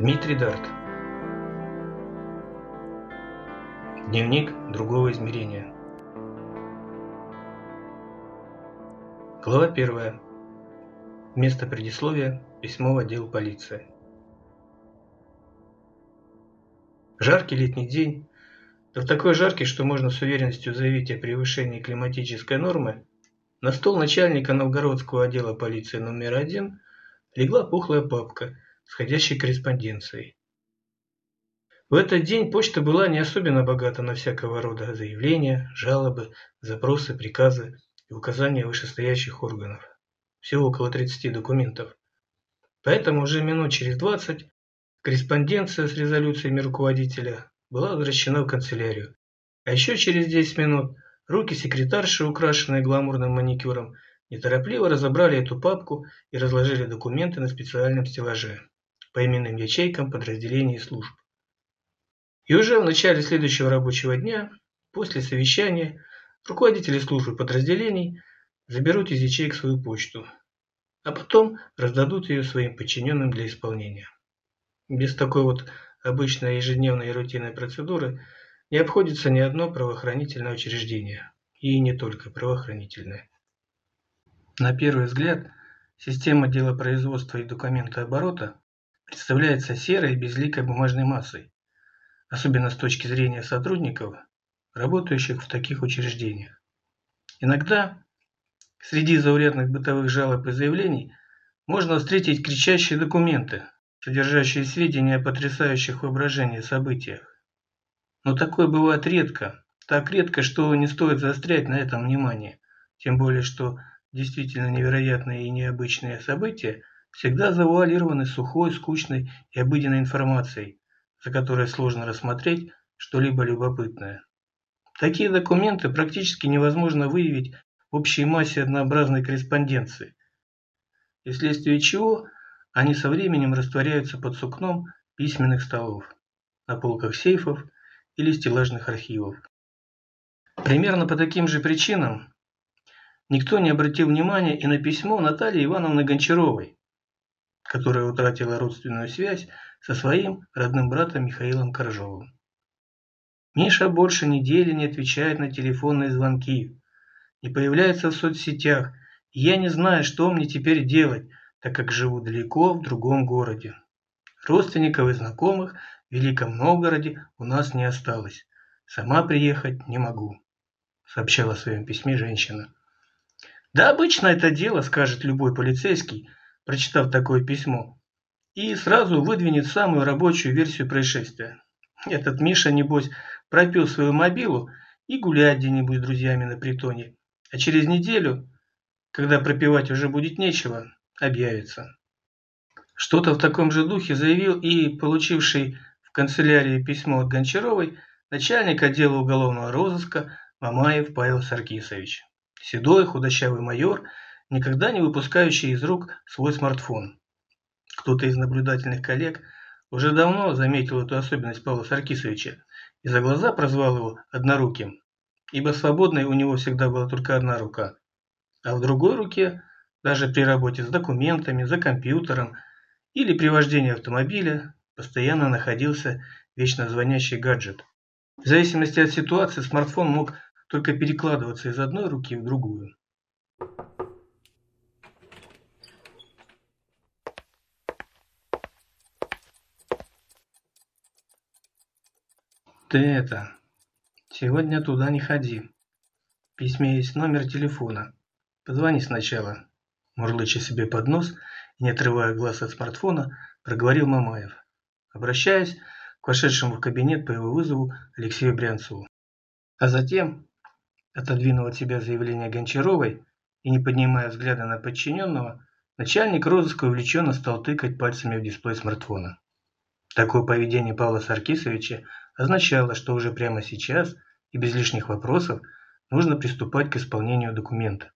Дмитрий Дарт. Дневник другого измерения. Глава первая. Место предисловия. Письмо в отдел полиции. Жаркий летний день, да в такой жаркий, что можно с уверенностью заявить о превышении климатической нормы, на стол начальника Новгородского отдела полиции номер один легла пухлая папка – входящей корреспонденцией. В этот день почта была не особенно богата на всякого рода заявления, жалобы, запросы, приказы и указания вышестоящих органов. Всего около 30 документов. Поэтому уже минут через 20 корреспонденция с резолюциями руководителя была возвращена в канцелярию. А еще через 10 минут руки секретарши, украшенные гламурным маникюром, неторопливо разобрали эту папку и разложили документы на специальном стеллаже по именным ячейкам подразделений и служб. И уже в начале следующего рабочего дня, после совещания, руководители службы подразделений заберут из ячеек свою почту, а потом раздадут ее своим подчиненным для исполнения. Без такой вот обычной ежедневной рутинной процедуры не обходится ни одно правоохранительное учреждение, и не только правоохранительное. На первый взгляд, система делопроизводства и документооборота представляется серой безликой бумажной массой, особенно с точки зрения сотрудников, работающих в таких учреждениях. Иногда среди заурядных бытовых жалоб и заявлений можно встретить кричащие документы, содержащие сведения о потрясающих воображении событиях. Но такое бывает редко, так редко, что не стоит заострять на этом внимание, тем более что действительно невероятные и необычные события всегда завуалированы сухой, скучной и обыденной информацией, за которой сложно рассмотреть что-либо любопытное. Такие документы практически невозможно выявить в общей массе однообразной корреспонденции, и вследствие чего они со временем растворяются под сукном письменных столов, на полках сейфов или стеллажных архивов. Примерно по таким же причинам никто не обратил внимания и на письмо Натальи Ивановны Гончаровой, которая утратила родственную связь со своим родным братом Михаилом Коржовым. Миша больше недели не отвечает на телефонные звонки, не появляется в соцсетях, и я не знаю, что мне теперь делать, так как живу далеко в другом городе. Родственников и знакомых Великом Новгороде у нас не осталось. Сама приехать не могу, сообщала в своем письме женщина. Да обычно это дело, скажет любой полицейский, прочитав такое письмо, и сразу выдвинет самую рабочую версию происшествия. Этот Миша, небось, пропил свою мобилу и гуляет где-нибудь с друзьями на притоне, а через неделю, когда пропивать уже будет нечего, объявится. Что-то в таком же духе заявил и получивший канцелярии письмо от Гончаровой начальник отдела уголовного розыска Мамаев Павел Саркисович. Седой худощавый майор – никогда не выпускающий из рук свой смартфон. Кто-то из наблюдательных коллег уже давно заметил эту особенность Павла Саркисовича и за глаза прозвал его «одноруким», ибо свободной у него всегда была только одна рука, а в другой руке, даже при работе с документами, за компьютером или при вождении автомобиля, постоянно находился вечно звонящий гаджет. В зависимости от ситуации смартфон мог только перекладываться из одной руки в другую. Ты это, сегодня туда не ходи. В письме есть номер телефона. Позвони сначала. Мурлыча себе под нос, не отрывая глаз от смартфона, проговорил Мамаев, обращаясь к вошедшему в кабинет по его вызову Алексею Брянцеву. А затем отодвинул от себя заявление Гончаровой и, не поднимая взгляда на подчиненного, начальник розыска увлеченно стал тыкать пальцами в дисплей смартфона. Такое поведение Павла Саркисовича означало, что уже прямо сейчас и без лишних вопросов нужно приступать к исполнению документа.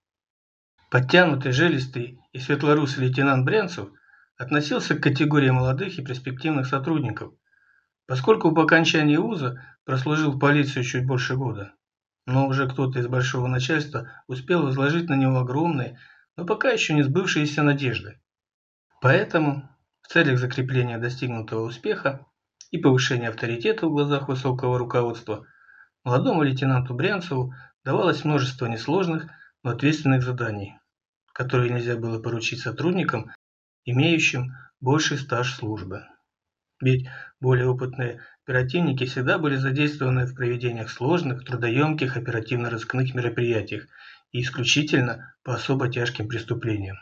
Подтянутый, жилистый и светлорусый лейтенант Брянцев относился к категории молодых и перспективных сотрудников, поскольку по окончании вуза прослужил в полиции чуть больше года. Но уже кто-то из большого начальства успел возложить на него огромные, но пока еще не сбывшиеся надежды. Поэтому в целях закрепления достигнутого успеха и повышения авторитета в глазах высокого руководства молодому лейтенанту Брянцеву давалось множество несложных, но ответственных заданий, которые нельзя было поручить сотрудникам, имеющим больший стаж службы. Ведь более опытные оперативники всегда были задействованы в проведениях сложных, трудоемких оперативно-розыскных мероприятиях и исключительно по особо тяжким преступлениям.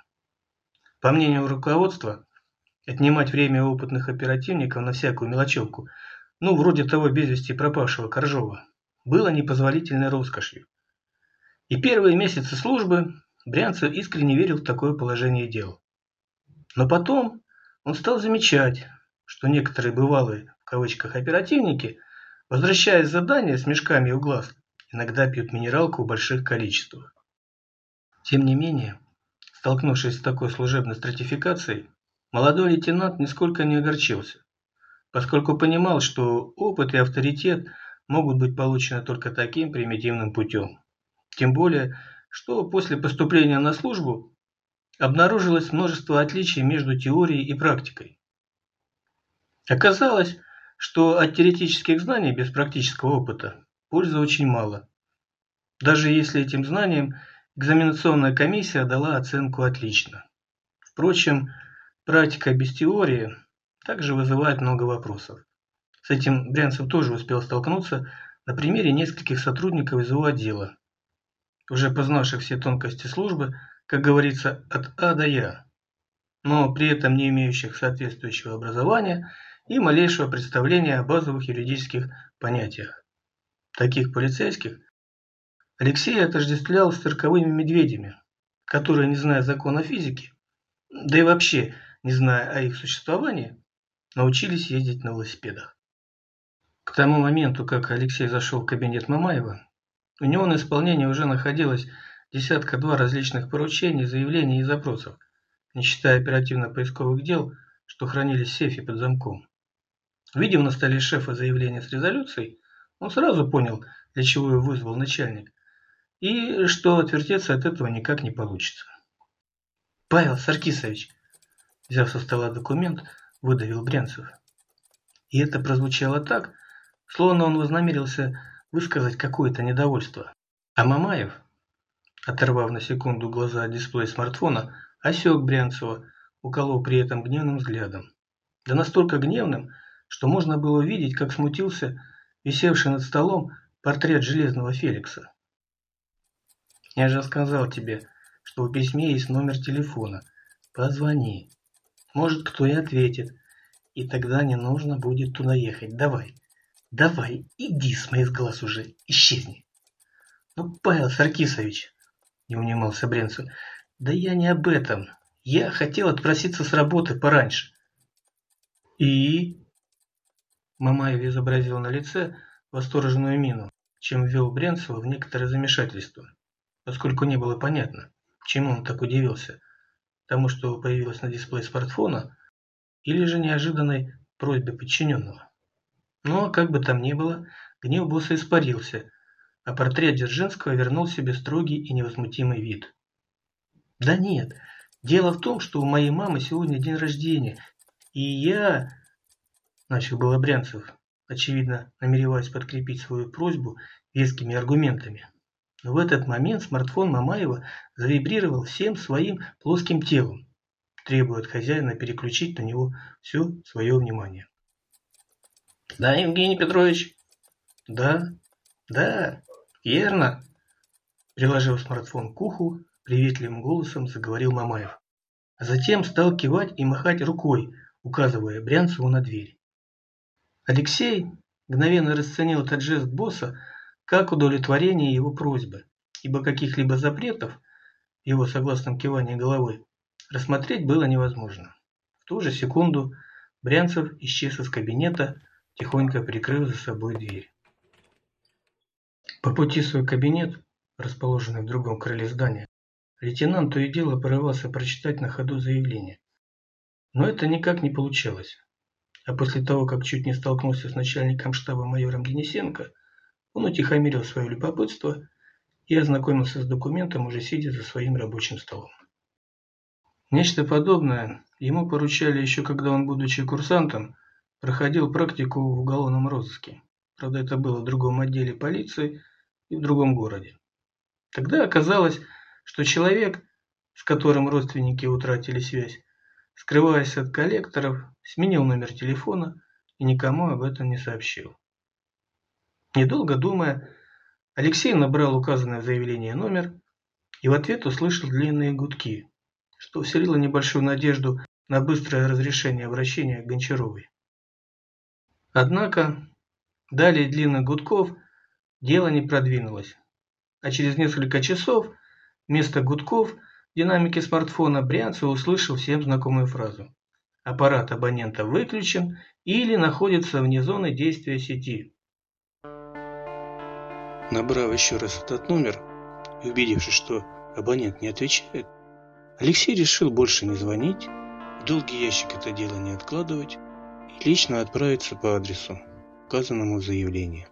По мнению руководства, отнимать время опытных оперативников на всякую мелочевку, ну, вроде того без вести пропавшего Коржова, было непозволительной роскошью. И первые месяцы службы Брянцев искренне верил в такое положение дел. Но потом он стал замечать, что некоторые бывалые, в кавычках, оперативники, возвращаясь с задания с мешками у глаз, иногда пьют минералку в больших количествах. Тем не менее, столкнувшись с такой служебной стратификацией, молодой лейтенант нисколько не огорчился, поскольку понимал, что опыт и авторитет могут быть получены только таким примитивным путем. Тем более, что после поступления на службу обнаружилось множество отличий между теорией и практикой. Оказалось, что от теоретических знаний без практического опыта пользы очень мало. Даже если этим знаниям экзаменационная комиссия дала оценку «отлично». Впрочем, практика без теории также вызывает много вопросов. С этим Брянцев тоже успел столкнуться на примере нескольких сотрудников из его отдела, уже познавших все тонкости службы, как говорится, от А до Я, но при этом не имеющих соответствующего образования и малейшего представления о базовых юридических понятиях. Таких полицейских Алексей отождествлял с цирковыми медведями, которые, не зная закона физики, да и вообще не зная о их существовании, научились ездить на велосипедах. К тому моменту, как Алексей зашел в кабинет Мамаева, у него на исполнении уже находилось десятка-два различных поручений, заявлений и запросов, не считая оперативно-поисковых дел, что хранились в сейфе под замком. Видев на столе шефа заявление с резолюцией, он сразу понял, для чего его вызвал начальник, и что отвертеться от этого никак не получится. «Павел Саркисович», взяв со стола документ, выдавил Брянцев. И это прозвучало так, словно он вознамерился высказать какое-то недовольство. А Мамаев, оторвав на секунду глаза от дисплея смартфона, осек Брянцева, уколол при этом гневным взглядом. Да настолько гневным, что можно было видеть, как смутился висевший над столом портрет Железного Феликса. «Я же сказал тебе, что в письме есть номер телефона. Позвони. Может, кто и ответит. И тогда не нужно будет туда ехать. Давай, давай, иди с моих глаз уже, исчезни». «Ну, Павел Саркисович», — не унимался Бренцев, — «да я не об этом. Я хотел отпроситься с работы пораньше». «И?» Мамаев изобразил на лице восторженную мину, чем ввел Брянцева в некоторое замешательство, поскольку не было понятно, чему он так удивился, тому, что появилось на дисплее смартфона, или же неожиданной просьбе подчиненного. Но, как бы там ни было, гнев босса испарился, а портрет Дзержинского вернул себе строгий и невозмутимый вид. «Да нет, дело в том, что у моей мамы сегодня день рождения, и я...» начал было Брянцев, очевидно намереваясь подкрепить свою просьбу вескими аргументами. Но в этот момент смартфон Мамаева завибрировал всем своим плоским телом, требуя от хозяина переключить на него все свое внимание. «Да, Евгений Петрович?» «Да, да, верно!» Приложив смартфон к уху, приветливым голосом заговорил Мамаев. а затем стал кивать и махать рукой, указывая Брянцеву на дверь. Алексей мгновенно расценил этот жест босса как удовлетворение его просьбы, ибо каких-либо запретов, его согласном кивании головой, рассмотреть было невозможно. В ту же секунду Брянцев исчез из кабинета, тихонько прикрыв за собой дверь. По пути в свой кабинет, расположенный в другом крыле здания, лейтенант то и дело порывался прочитать на ходу заявление. Но это никак не получалось. А после того, как чуть не столкнулся с начальником штаба майором Денисенко, он утихомирил свое любопытство и ознакомился с документом, уже сидя за своим рабочим столом. Нечто подобное ему поручали еще когда он, будучи курсантом, проходил практику в уголовном розыске. Правда, это было в другом отделе полиции и в другом городе. Тогда оказалось, что человек, с которым родственники утратили связь, скрываясь от коллекторов, сменил номер телефона и никому об этом не сообщил. Недолго думая, Алексей набрал указанное в заявлении номер и в ответ услышал длинные гудки, что вселило небольшую надежду на быстрое разрешение обращения к Гончаровой. Однако, далее длинных гудков дело не продвинулось, а через несколько часов вместо гудков – динамике смартфона Брянцев услышал всем знакомую фразу. Аппарат абонента выключен или находится вне зоны действия сети. Набрав еще раз этот номер и убедившись, что абонент не отвечает, Алексей решил больше не звонить, в долгий ящик это дело не откладывать и лично отправиться по адресу, указанному в заявлении.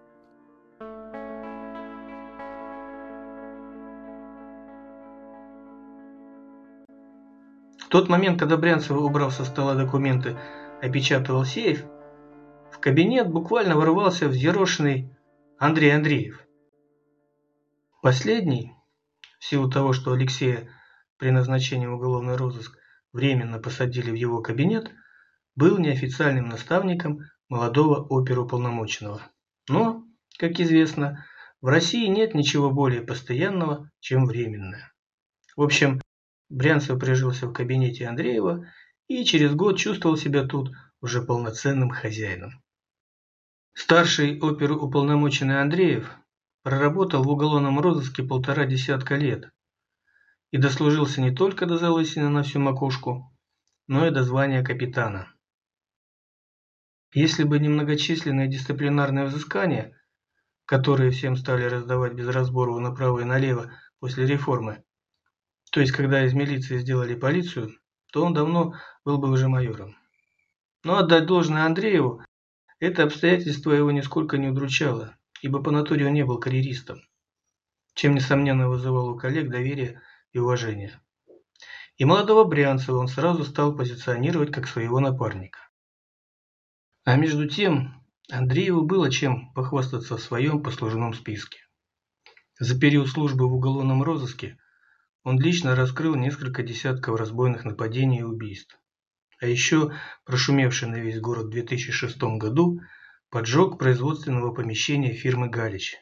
Тот момент, когда Брянцев убрал со стола документы, опечатывал сейф, в кабинет буквально ворвался взъерошенный Андрей Андреев. Последний, в силу того, что Алексея при назначении в уголовный розыск временно посадили в его кабинет, был неофициальным наставником молодого оперуполномоченного. Но, как известно, в России нет ничего более постоянного, чем временное. В общем, Брянцев прижился в кабинете Андреева и через год чувствовал себя тут уже полноценным хозяином. Старший оперуполномоченный Андреев проработал в уголовном розыске полтора десятка лет и дослужился не только до залысины на всю макушку, но и до звания капитана. Если бы не многочисленные дисциплинарные взыскания, которые всем стали раздавать без разбору направо и налево после реформы, то есть, когда из милиции сделали полицию, то он давно был бы уже майором. Но отдать должное Андрееву, это обстоятельство его нисколько не удручало, ибо по натуре он не был карьеристом, чем, несомненно, вызывал у коллег доверие и уважение. И молодого Брянцева он сразу стал позиционировать как своего напарника. А между тем, Андрееву было чем похвастаться в своем послужном списке. За период службы в уголовном розыске – он лично раскрыл несколько десятков разбойных нападений и убийств. А еще, прошумевший на весь город в 2006 году, поджог производственного помещения фирмы «Галич».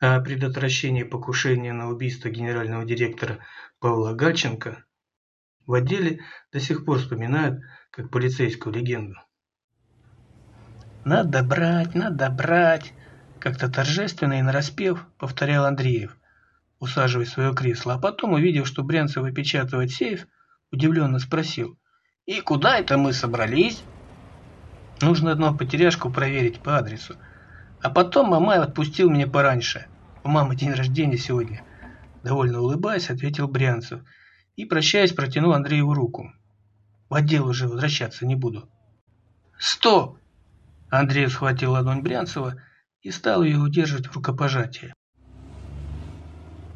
А о предотвращении покушения на убийство генерального директора Павла Гальченко в отделе до сих пор вспоминают как полицейскую легенду. «Надо брать, надо брать!» Как-то торжественно и нараспев повторял Андреев – усаживаясь в свое кресло, а потом, увидев, что Брянцев выпечатывает сейф, удивленно спросил. «И куда это мы собрались?» «Нужно одну потеряшку проверить по адресу. А потом Мамай отпустил меня пораньше. У мамы день рождения сегодня». Довольно улыбаясь, ответил Брянцев и, прощаясь, протянул Андрееву руку. «В отдел уже возвращаться не буду». «Стоп!» Андрей схватил ладонь Брянцева и стал ее удерживать в рукопожатии.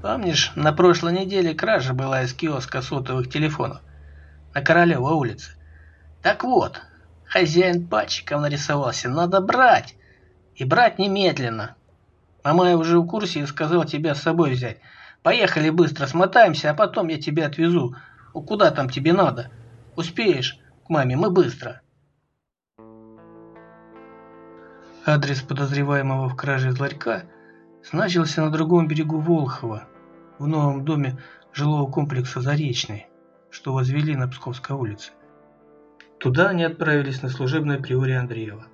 Помнишь, на прошлой неделе кража была из киоска сотовых телефонов на Королева улице? Так вот, хозяин пачков нарисовался, надо брать. И брать немедленно. Мамай уже в курсе и сказал тебя с собой взять. Поехали быстро, смотаемся, а потом я тебя отвезу. Куда там тебе надо? Успеешь к маме, мы быстро. Адрес подозреваемого в краже из ларька значился на другом берегу Волхова, в новом доме жилого комплекса «Заречный», что возвели на Псковской улице. Туда они отправились на служебное приоре Андреева.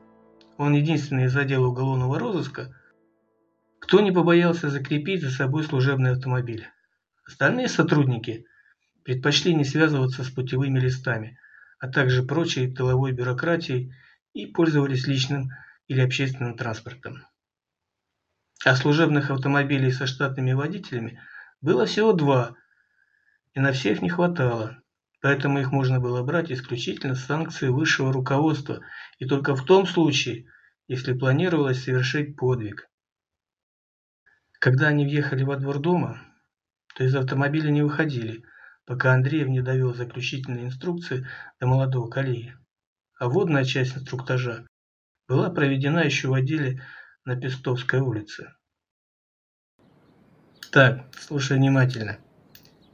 Он единственный из отдела уголовного розыска, кто не побоялся закрепить за собой служебный автомобиль. Остальные сотрудники предпочли не связываться с путевыми листами, а также прочей тыловой бюрократией и пользовались личным или общественным транспортом. А служебных автомобилей со штатными водителями было всего два, и на всех не хватало, поэтому их можно было брать исключительно с санкции высшего руководства и только в том случае, если планировалось совершить подвиг. Когда они въехали во двор дома, то из автомобиля не выходили, пока Андреев не довел заключительные инструкции до молодого коллеги. А водная часть инструктажа была проведена еще в отделе на Пестовской улице. Так, слушай внимательно.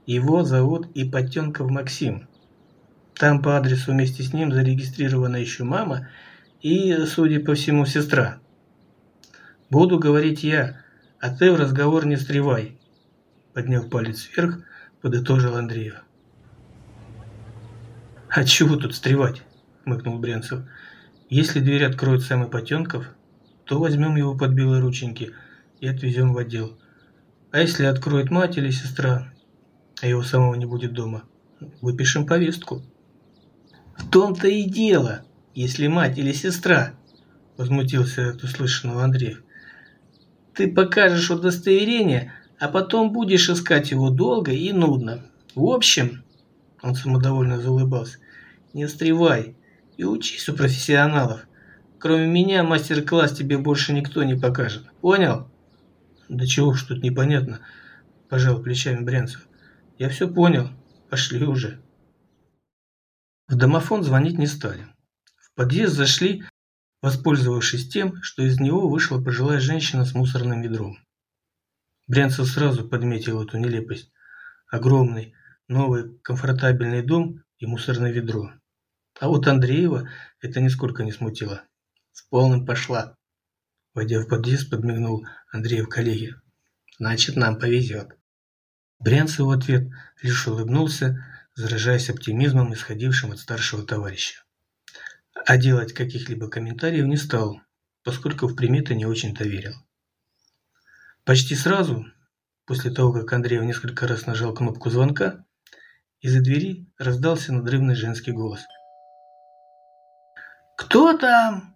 Его зовут Ипотенков Максим. Там по адресу вместе с ним зарегистрирована еще мама и, судя по всему, сестра. Буду говорить я, а ты в разговор не встревай. Подняв палец вверх, подытожил Андреев. «А чего тут встревать?» – мыкнул Бренцев. «Если дверь откроет сам Ипотенков, то возьмем его под белые рученьки и отвезем в отдел. А если откроет мать или сестра, а его самого не будет дома, выпишем повестку». «В том-то и дело, если мать или сестра», – возмутился от услышанного Андреев. «Ты покажешь удостоверение, а потом будешь искать его долго и нудно. В общем, он самодовольно заулыбался, не встревай и учись у профессионалов. Кроме меня мастер-класс тебе больше никто не покажет. Понял? Да чего уж тут непонятно, пожал плечами Брянцев. Я все понял. Пошли уже. В домофон звонить не стали. В подъезд зашли, воспользовавшись тем, что из него вышла пожилая женщина с мусорным ведром. Брянцев сразу подметил эту нелепость. Огромный, новый, комфортабельный дом и мусорное ведро. А вот Андреева это нисколько не смутило. С полным пошла. Войдя в подъезд, подмигнул Андреев коллеге. Значит, нам повезет. Брянцев в ответ лишь улыбнулся, заражаясь оптимизмом, исходившим от старшего товарища. А делать каких-либо комментариев не стал, поскольку в приметы не очень-то верил. Почти сразу, после того, как Андреев несколько раз нажал кнопку звонка, из-за двери раздался надрывный женский голос. «Кто там?»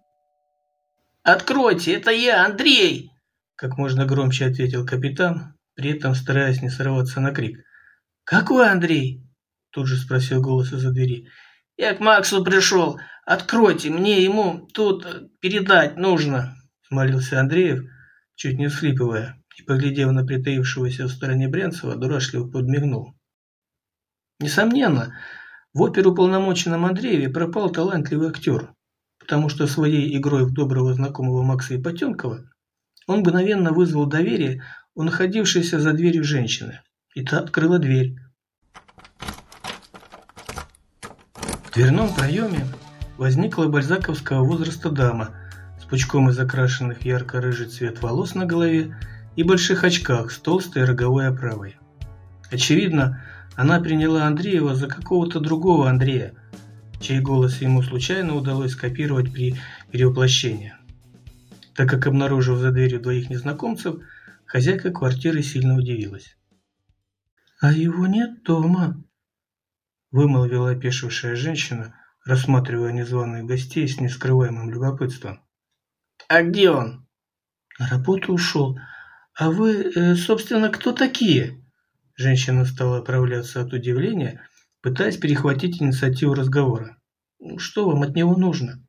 «Откройте, это я, Андрей!» Как можно громче ответил капитан, при этом стараясь не сорваться на крик. «Какой Андрей?» Тут же спросил голос из-за двери. «Я к Максу пришел. Откройте, мне ему тут передать нужно!» Молился Андреев, чуть не всхлипывая и, поглядев на притаившегося в стороне Брянцева, дурашливо подмигнул. Несомненно, в оперуполномоченном Андрееве пропал талантливый актер, потому что своей игрой в доброго знакомого Макса Ипотенкова он мгновенно вызвал доверие у находившейся за дверью женщины, и та открыла дверь. В дверном проеме возникла бальзаковского возраста дама с пучком из окрашенных ярко-рыжий цвет волос на голове и больших очках с толстой роговой оправой. Очевидно, она приняла Андреева за какого-то другого Андрея, чей голос ему случайно удалось скопировать при перевоплощении. Так как, обнаружив за дверью двоих незнакомцев, хозяйка квартиры сильно удивилась. «А его нет дома», – вымолвила опешившая женщина, рассматривая незваных гостей с нескрываемым любопытством. «А где он?» «На работу ушел. «А вы, э, собственно, кто такие?» Женщина стала оправляться от удивления, пытаясь перехватить инициативу разговора. «Что вам от него нужно?»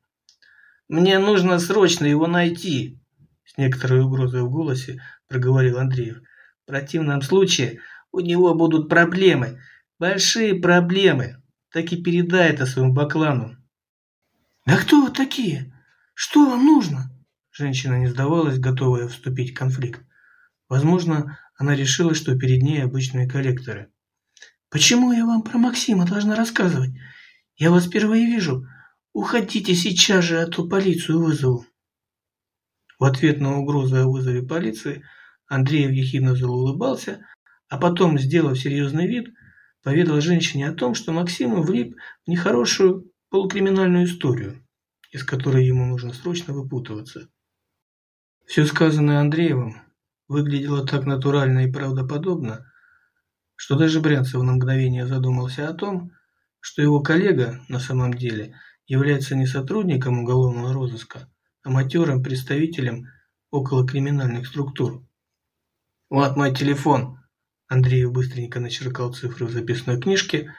«Мне нужно срочно его найти!» С некоторой угрозой в голосе проговорил Андреев. «В противном случае у него будут проблемы, большие проблемы. Так и передай это своему баклану». «А кто вы такие? Что вам нужно?» Женщина не сдавалась, готовая вступить в конфликт. Возможно, она решила, что перед ней обычные коллекторы. «Почему я вам про Максима должна рассказывать? Я вас впервые вижу. Уходите сейчас же, а то полицию вызову». В ответ на угрозу о вызове полиции Андреев ехидно улыбался, а потом, сделав серьезный вид, поведал женщине о том, что Максиму влип в нехорошую полукриминальную историю, из которой ему нужно срочно выпутываться. Все сказанное Андреевым выглядело так натурально и правдоподобно, что даже Брянцев на мгновение задумался о том, что его коллега на самом деле является не сотрудником уголовного розыска, а матерым представителем околокриминальных структур. «Вот мой телефон!» Андреев быстренько начеркал цифры в записной книжке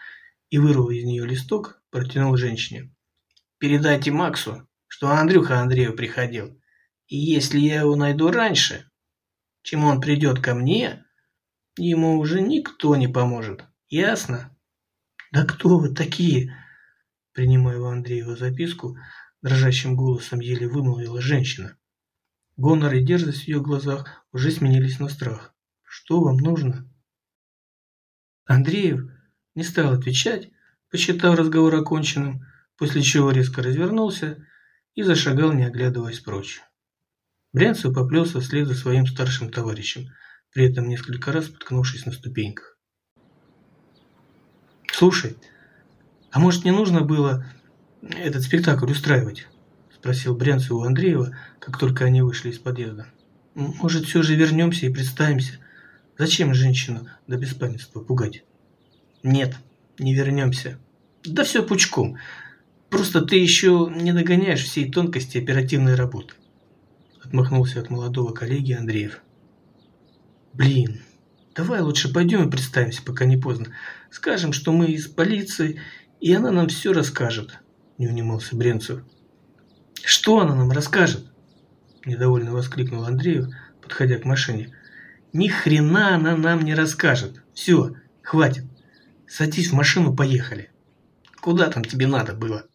и, вырвал из нее листок, протянул женщине. «Передайте Максу, что Андрюха Андреев приходил, и если я его найду раньше, чем он придет ко мне, ему уже никто не поможет. Ясно?» «Да кто вы такие?» Принимая у Андреева записку, дрожащим голосом еле вымолвила женщина. Гонор и дерзость в ее глазах уже сменились на страх. «Что вам нужно?» Андреев не стал отвечать, посчитав разговор оконченным, после чего резко развернулся и зашагал, не оглядываясь прочь. Брянцев поплелся вслед за своим старшим товарищем, при этом несколько раз споткнувшись на ступеньках. «Слушай, а может не нужно было этот спектакль устраивать?» спросил Брянцев у Андреева, как только они вышли из подъезда. «Может, все же вернемся и представимся? Зачем женщину до беспамятства пугать?» «Нет, не вернемся. Да все пучком. Просто ты еще не догоняешь всей тонкости оперативной работы». Отмахнулся от молодого коллеги Андреев. «Блин, давай лучше пойдем и представимся, пока не поздно. Скажем, что мы из полиции, и она нам все расскажет», – не унимался Бренцев. «Что она нам расскажет?» – недовольно воскликнул Андреев, подходя к машине. «Ни хрена она нам не расскажет. Все, хватит. Садись в машину, поехали». «Куда там тебе надо было?»